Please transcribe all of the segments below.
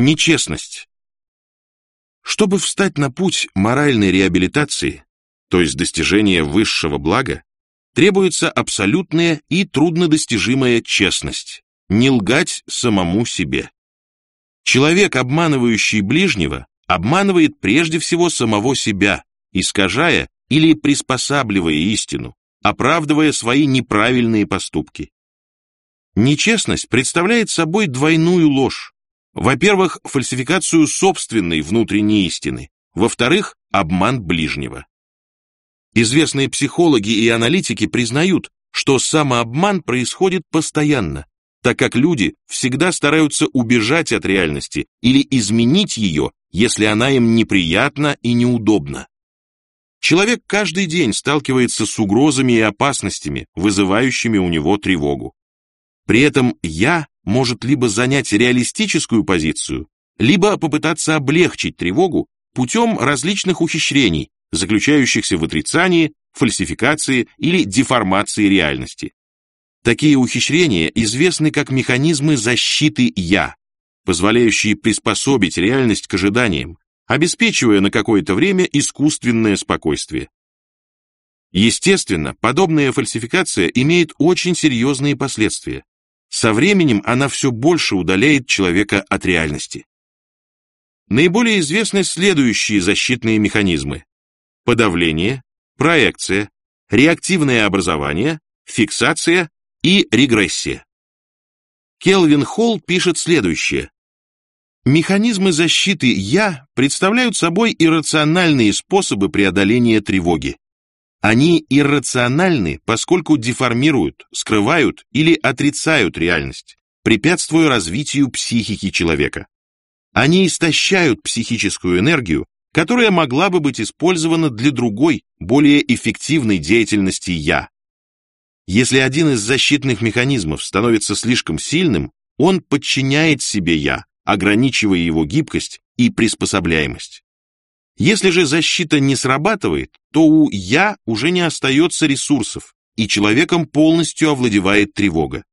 Нечестность. Чтобы встать на путь моральной реабилитации, то есть достижения высшего блага, требуется абсолютная и труднодостижимая честность, не лгать самому себе. Человек, обманывающий ближнего, обманывает прежде всего самого себя, искажая или приспосабливая истину, оправдывая свои неправильные поступки. Нечестность представляет собой двойную ложь. Во-первых, фальсификацию собственной внутренней истины, во-вторых, обман ближнего. Известные психологи и аналитики признают, что самообман происходит постоянно, так как люди всегда стараются убежать от реальности или изменить ее, если она им неприятна и неудобна. Человек каждый день сталкивается с угрозами и опасностями, вызывающими у него тревогу. При этом «я» может либо занять реалистическую позицию, либо попытаться облегчить тревогу путем различных ухищрений, заключающихся в отрицании, фальсификации или деформации реальности. Такие ухищрения известны как механизмы защиты «я», позволяющие приспособить реальность к ожиданиям, обеспечивая на какое-то время искусственное спокойствие. Естественно, подобная фальсификация имеет очень серьезные последствия. Со временем она все больше удаляет человека от реальности. Наиболее известны следующие защитные механизмы. Подавление, проекция, реактивное образование, фиксация и регрессия. Келвин Холл пишет следующее. Механизмы защиты «я» представляют собой иррациональные способы преодоления тревоги. Они иррациональны, поскольку деформируют, скрывают или отрицают реальность, препятствуя развитию психики человека. Они истощают психическую энергию, которая могла бы быть использована для другой, более эффективной деятельности «я». Если один из защитных механизмов становится слишком сильным, он подчиняет себе «я», ограничивая его гибкость и приспособляемость. Если же защита не срабатывает, то у «я» уже не остается ресурсов, и человеком полностью овладевает тревога.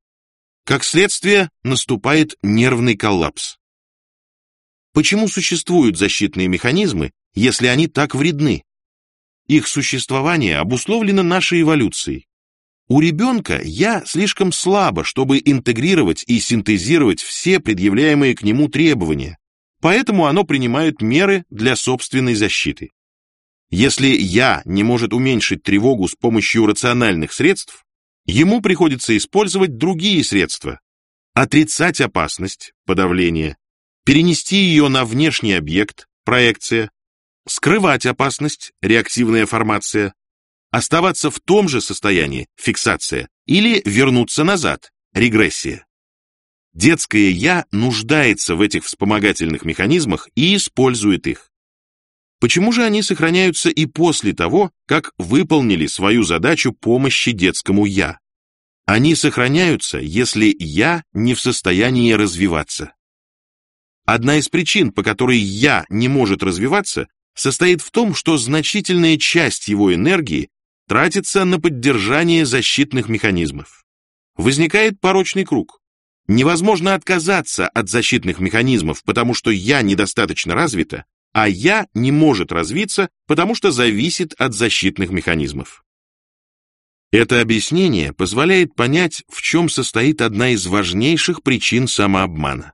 Как следствие, наступает нервный коллапс. Почему существуют защитные механизмы, если они так вредны? Их существование обусловлено нашей эволюцией. У ребенка «я» слишком слабо, чтобы интегрировать и синтезировать все предъявляемые к нему требования, поэтому оно принимает меры для собственной защиты. Если «я» не может уменьшить тревогу с помощью рациональных средств, ему приходится использовать другие средства. Отрицать опасность, подавление, перенести ее на внешний объект, проекция, скрывать опасность, реактивная формация, оставаться в том же состоянии, фиксация, или вернуться назад, регрессия. Детское «я» нуждается в этих вспомогательных механизмах и использует их. Почему же они сохраняются и после того, как выполнили свою задачу помощи детскому «я»? Они сохраняются, если «я» не в состоянии развиваться. Одна из причин, по которой «я» не может развиваться, состоит в том, что значительная часть его энергии тратится на поддержание защитных механизмов. Возникает порочный круг. Невозможно отказаться от защитных механизмов, потому что я недостаточно развита, а я не может развиться, потому что зависит от защитных механизмов. Это объяснение позволяет понять, в чем состоит одна из важнейших причин самообмана.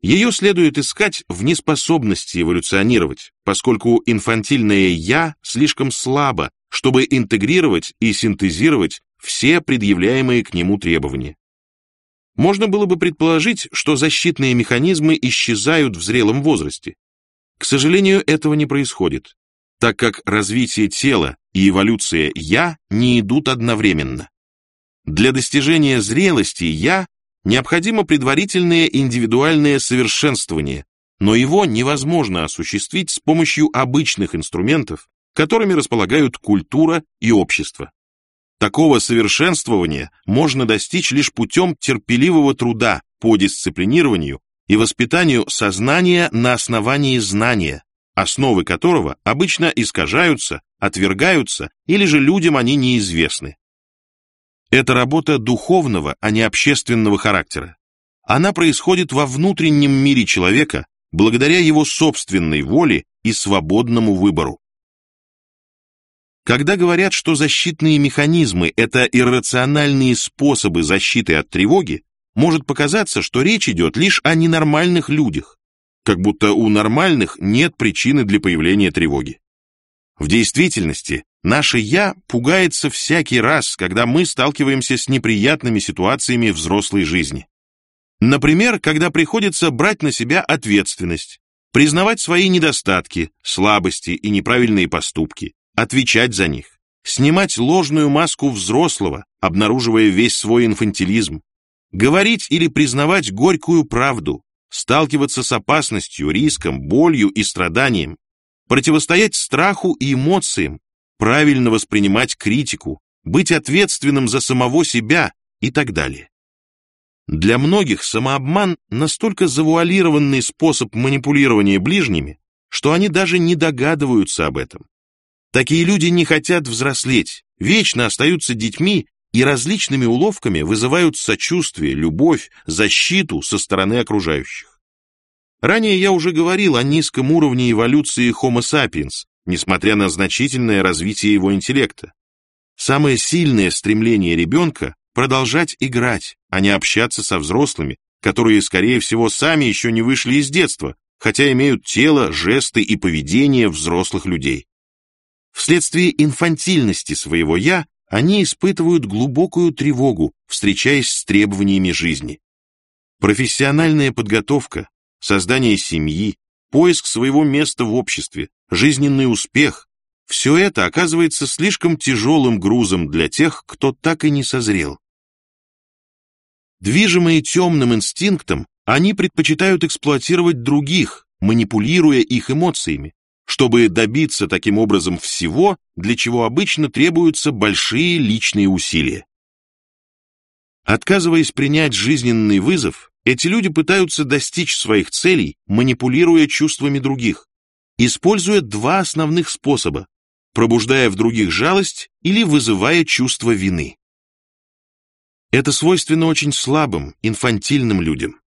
Ее следует искать в неспособности эволюционировать, поскольку инфантильное «я» слишком слабо, чтобы интегрировать и синтезировать все предъявляемые к нему требования. Можно было бы предположить, что защитные механизмы исчезают в зрелом возрасте. К сожалению, этого не происходит, так как развитие тела и эволюция «я» не идут одновременно. Для достижения зрелости «я» необходимо предварительное индивидуальное совершенствование, но его невозможно осуществить с помощью обычных инструментов, которыми располагают культура и общество. Такого совершенствования можно достичь лишь путем терпеливого труда по дисциплинированию и воспитанию сознания на основании знания, основы которого обычно искажаются, отвергаются или же людям они неизвестны. Это работа духовного, а не общественного характера. она происходит во внутреннем мире человека благодаря его собственной воле и свободному выбору. Когда говорят, что защитные механизмы – это иррациональные способы защиты от тревоги, может показаться, что речь идет лишь о ненормальных людях, как будто у нормальных нет причины для появления тревоги. В действительности, наше «я» пугается всякий раз, когда мы сталкиваемся с неприятными ситуациями взрослой жизни. Например, когда приходится брать на себя ответственность, признавать свои недостатки, слабости и неправильные поступки, отвечать за них, снимать ложную маску взрослого, обнаруживая весь свой инфантилизм, говорить или признавать горькую правду, сталкиваться с опасностью, риском, болью и страданием, противостоять страху и эмоциям, правильно воспринимать критику, быть ответственным за самого себя и так далее. Для многих самообман настолько завуалированный способ манипулирования ближними, что они даже не догадываются об этом. Такие люди не хотят взрослеть, вечно остаются детьми и различными уловками вызывают сочувствие, любовь, защиту со стороны окружающих. Ранее я уже говорил о низком уровне эволюции Homo sapiens, несмотря на значительное развитие его интеллекта. Самое сильное стремление ребенка – продолжать играть, а не общаться со взрослыми, которые, скорее всего, сами еще не вышли из детства, хотя имеют тело, жесты и поведение взрослых людей. Вследствие инфантильности своего «я» они испытывают глубокую тревогу, встречаясь с требованиями жизни. Профессиональная подготовка, создание семьи, поиск своего места в обществе, жизненный успех – все это оказывается слишком тяжелым грузом для тех, кто так и не созрел. Движимые темным инстинктом, они предпочитают эксплуатировать других, манипулируя их эмоциями, чтобы добиться таким образом всего, для чего обычно требуются большие личные усилия. Отказываясь принять жизненный вызов, эти люди пытаются достичь своих целей, манипулируя чувствами других, используя два основных способа, пробуждая в других жалость или вызывая чувство вины. Это свойственно очень слабым, инфантильным людям.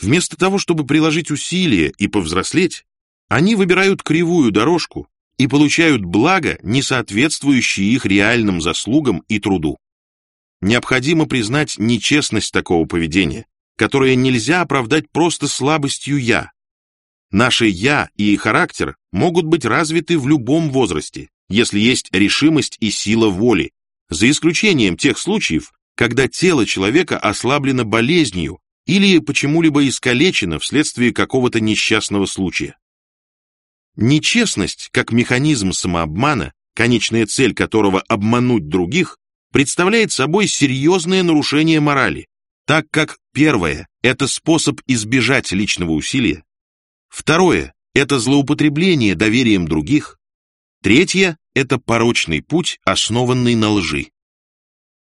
Вместо того, чтобы приложить усилия и повзрослеть, они выбирают кривую дорожку и получают благо, не соответствующие их реальным заслугам и труду. Необходимо признать нечестность такого поведения, которое нельзя оправдать просто слабостью «я». Наше «я» и характер могут быть развиты в любом возрасте, если есть решимость и сила воли, за исключением тех случаев, когда тело человека ослаблено болезнью или почему-либо искалечено вследствие какого-то несчастного случая. Нечестность, как механизм самообмана, конечная цель которого обмануть других, представляет собой серьезное нарушение морали, так как первое – это способ избежать личного усилия, второе – это злоупотребление доверием других, третье – это порочный путь, основанный на лжи.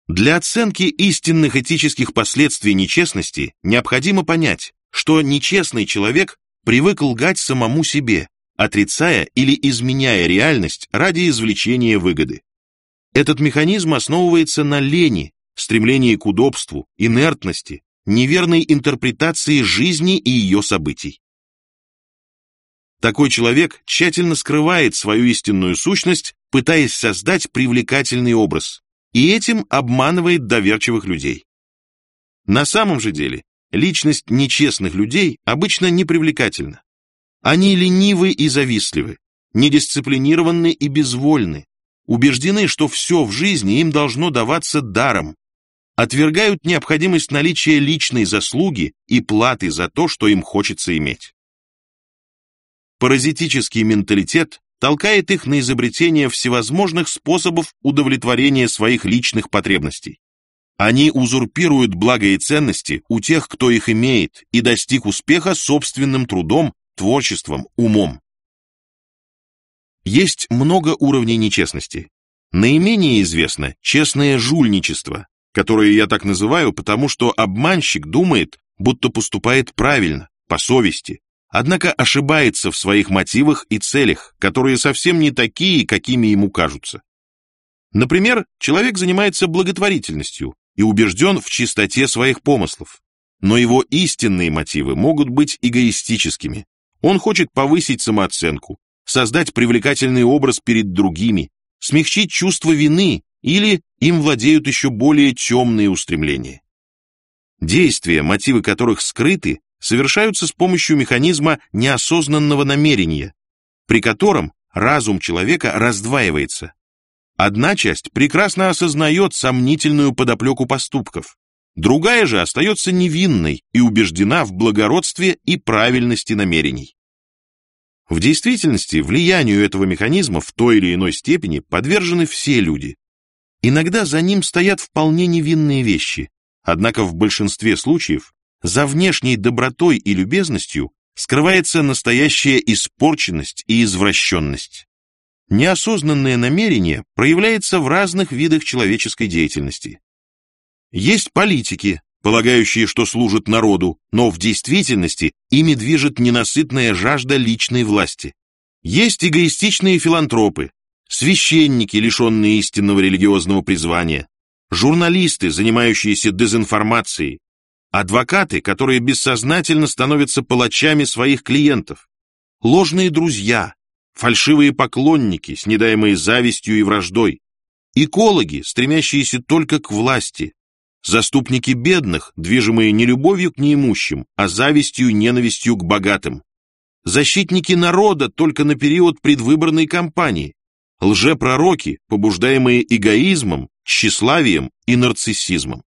Для оценки истинных этических последствий нечестности необходимо понять, что нечестный человек привык лгать самому себе, отрицая или изменяя реальность ради извлечения выгоды. Этот механизм основывается на лени, стремлении к удобству, инертности, неверной интерпретации жизни и ее событий. Такой человек тщательно скрывает свою истинную сущность, пытаясь создать привлекательный образ, и этим обманывает доверчивых людей. На самом же деле, личность нечестных людей обычно непривлекательна. Они ленивы и завистливы, недисциплинированы и безвольны, убеждены, что все в жизни им должно даваться даром, отвергают необходимость наличия личной заслуги и платы за то, что им хочется иметь. Паразитический менталитет толкает их на изобретение всевозможных способов удовлетворения своих личных потребностей. Они узурпируют благо и ценности у тех, кто их имеет, и достиг успеха собственным трудом творчеством, умом. Есть много уровней нечестности. Наименее известно честное жульничество, которое я так называю, потому что обманщик думает, будто поступает правильно, по совести, однако ошибается в своих мотивах и целях, которые совсем не такие, какими ему кажутся. Например, человек занимается благотворительностью и убежден в чистоте своих помыслов. Но его истинные мотивы могут быть эгоистическими. Он хочет повысить самооценку, создать привлекательный образ перед другими, смягчить чувство вины или им владеют еще более темные устремления. Действия, мотивы которых скрыты, совершаются с помощью механизма неосознанного намерения, при котором разум человека раздваивается. Одна часть прекрасно осознает сомнительную подоплеку поступков, другая же остается невинной и убеждена в благородстве и правильности намерений. В действительности влиянию этого механизма в той или иной степени подвержены все люди. Иногда за ним стоят вполне невинные вещи, однако в большинстве случаев за внешней добротой и любезностью скрывается настоящая испорченность и извращенность. Неосознанное намерение проявляется в разных видах человеческой деятельности. Есть политики, полагающие, что служат народу, но в действительности ими движет ненасытная жажда личной власти. Есть эгоистичные филантропы, священники, лишенные истинного религиозного призвания, журналисты, занимающиеся дезинформацией, адвокаты, которые бессознательно становятся палачами своих клиентов, ложные друзья, фальшивые поклонники, снедаемые завистью и враждой, экологи, стремящиеся только к власти, Заступники бедных, движимые не любовью к неимущим, а завистью и ненавистью к богатым. Защитники народа только на период предвыборной кампании. Лжепророки, побуждаемые эгоизмом, тщеславием и нарциссизмом.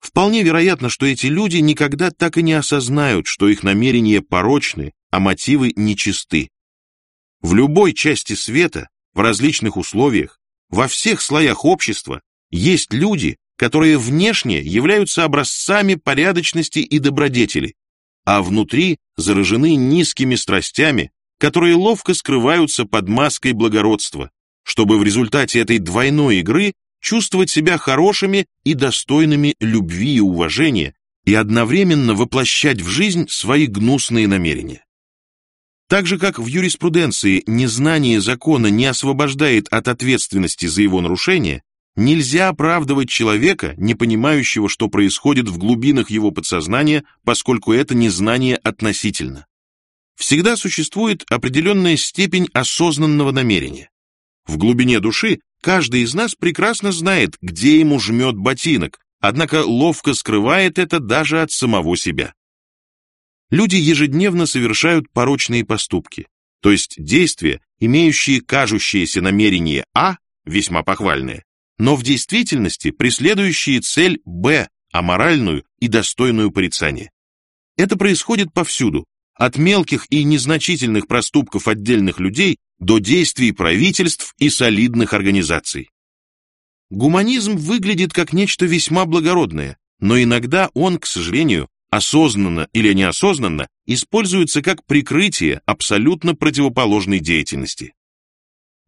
Вполне вероятно, что эти люди никогда так и не осознают, что их намерения порочны, а мотивы нечисты. В любой части света, в различных условиях, во всех слоях общества есть люди, которые внешне являются образцами порядочности и добродетели, а внутри заражены низкими страстями, которые ловко скрываются под маской благородства, чтобы в результате этой двойной игры чувствовать себя хорошими и достойными любви и уважения и одновременно воплощать в жизнь свои гнусные намерения. Так же, как в юриспруденции незнание закона не освобождает от ответственности за его нарушение, Нельзя оправдывать человека, не понимающего, что происходит в глубинах его подсознания, поскольку это незнание относительно. Всегда существует определенная степень осознанного намерения. В глубине души каждый из нас прекрасно знает, где ему жмет ботинок, однако ловко скрывает это даже от самого себя. Люди ежедневно совершают порочные поступки, то есть действия, имеющие кажущееся намерение А, весьма похвальное, но в действительности преследующие цель Б, аморальную и достойную порицания. Это происходит повсюду, от мелких и незначительных проступков отдельных людей до действий правительств и солидных организаций. Гуманизм выглядит как нечто весьма благородное, но иногда он, к сожалению, осознанно или неосознанно используется как прикрытие абсолютно противоположной деятельности.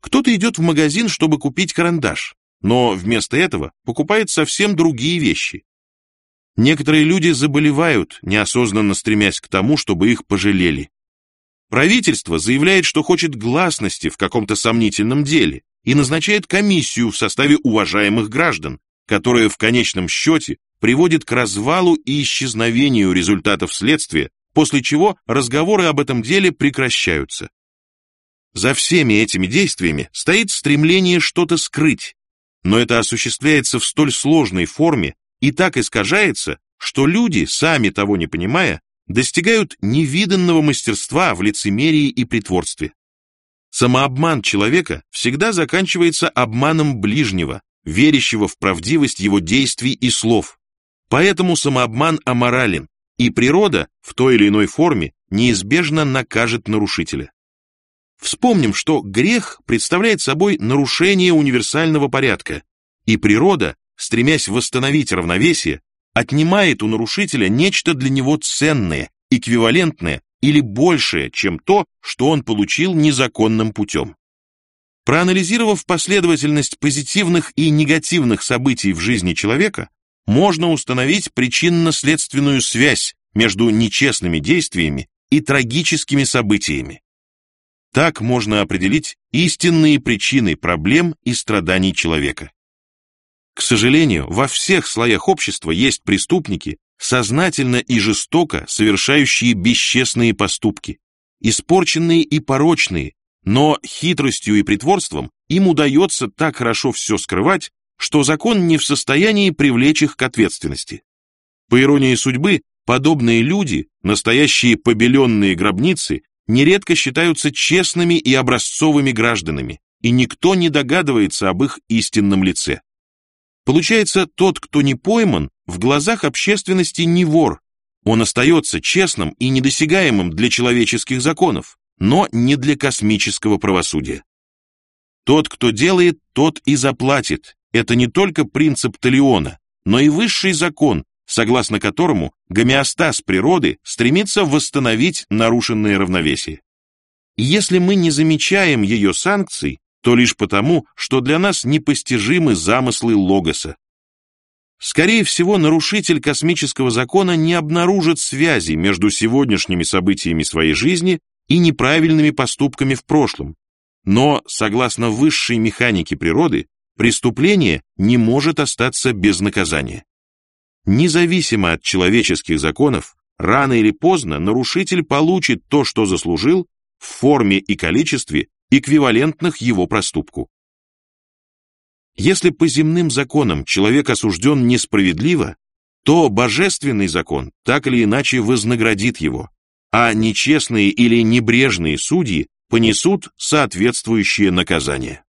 Кто-то идет в магазин, чтобы купить карандаш, но вместо этого покупает совсем другие вещи. Некоторые люди заболевают, неосознанно стремясь к тому, чтобы их пожалели. Правительство заявляет, что хочет гласности в каком-то сомнительном деле и назначает комиссию в составе уважаемых граждан, которая в конечном счете приводит к развалу и исчезновению результатов следствия, после чего разговоры об этом деле прекращаются. За всеми этими действиями стоит стремление что-то скрыть, но это осуществляется в столь сложной форме и так искажается, что люди, сами того не понимая, достигают невиданного мастерства в лицемерии и притворстве. Самообман человека всегда заканчивается обманом ближнего, верящего в правдивость его действий и слов. Поэтому самообман аморален, и природа в той или иной форме неизбежно накажет нарушителя. Вспомним, что грех представляет собой нарушение универсального порядка, и природа, стремясь восстановить равновесие, отнимает у нарушителя нечто для него ценное, эквивалентное или большее, чем то, что он получил незаконным путем. Проанализировав последовательность позитивных и негативных событий в жизни человека, можно установить причинно-следственную связь между нечестными действиями и трагическими событиями. Так можно определить истинные причины проблем и страданий человека. К сожалению, во всех слоях общества есть преступники, сознательно и жестоко совершающие бесчестные поступки, испорченные и порочные, но хитростью и притворством им удается так хорошо все скрывать, что закон не в состоянии привлечь их к ответственности. По иронии судьбы, подобные люди, настоящие побеленные гробницы, нередко считаются честными и образцовыми гражданами, и никто не догадывается об их истинном лице. Получается, тот, кто не пойман, в глазах общественности не вор. Он остается честным и недосягаемым для человеческих законов, но не для космического правосудия. Тот, кто делает, тот и заплатит. Это не только принцип Талиона, но и высший закон, согласно которому гомеостаз природы стремится восстановить нарушенное равновесие. И если мы не замечаем ее санкций, то лишь потому, что для нас непостижимы замыслы Логоса. Скорее всего, нарушитель космического закона не обнаружит связи между сегодняшними событиями своей жизни и неправильными поступками в прошлом. Но, согласно высшей механике природы, преступление не может остаться без наказания. Независимо от человеческих законов, рано или поздно нарушитель получит то, что заслужил, в форме и количестве, эквивалентных его проступку. Если по земным законам человек осужден несправедливо, то божественный закон так или иначе вознаградит его, а нечестные или небрежные судьи понесут соответствующее наказание.